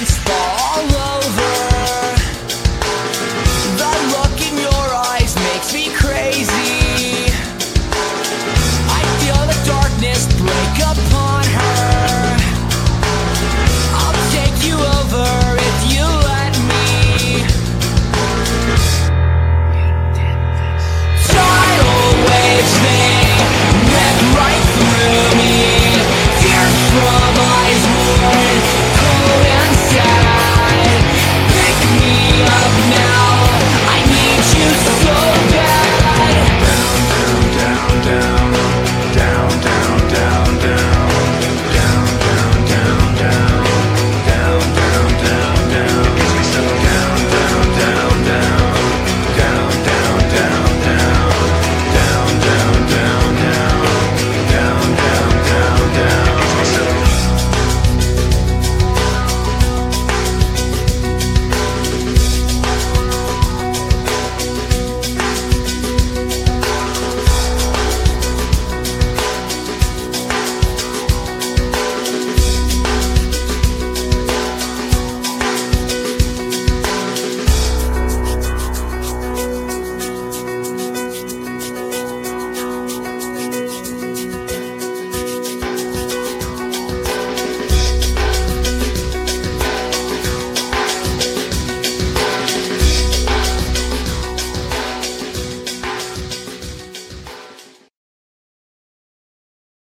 against the